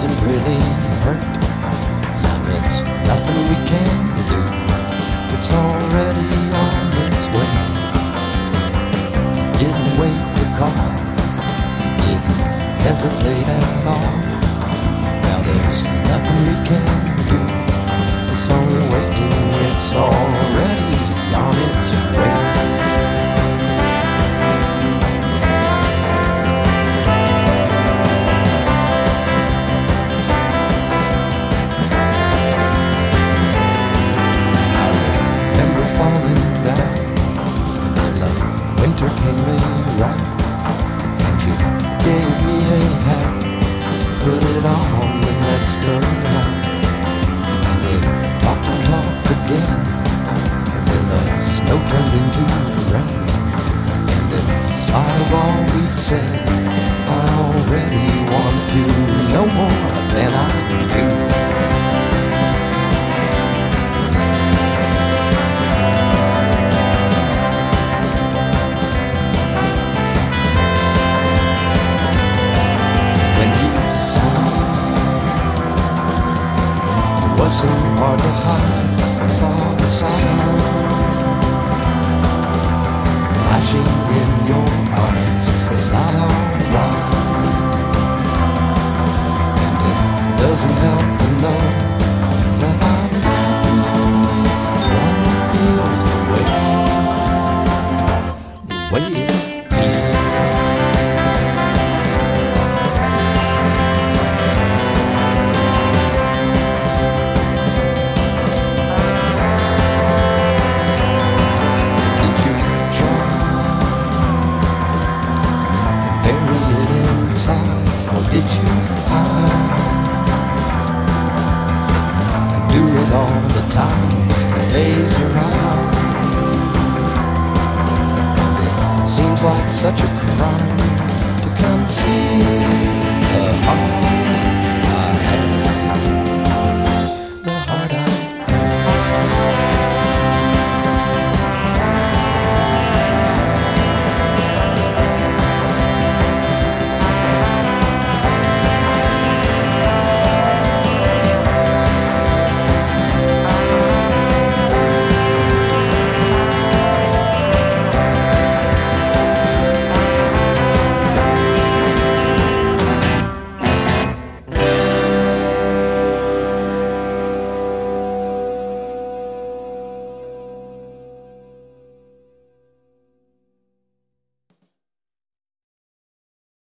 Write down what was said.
really hurt. Now there's nothing we can do. It's already on its way. Didn't wait to call. Didn't hesitate at all. And let's out. And we talked and talked again, and then the snow turned into rain, and in spite of all we said, I already want to know more than I so hard to hide. I saw the sun flashing in your eyes. It's not it doesn't all the time? The days are out, and it seems like such a crime to conceal the heart.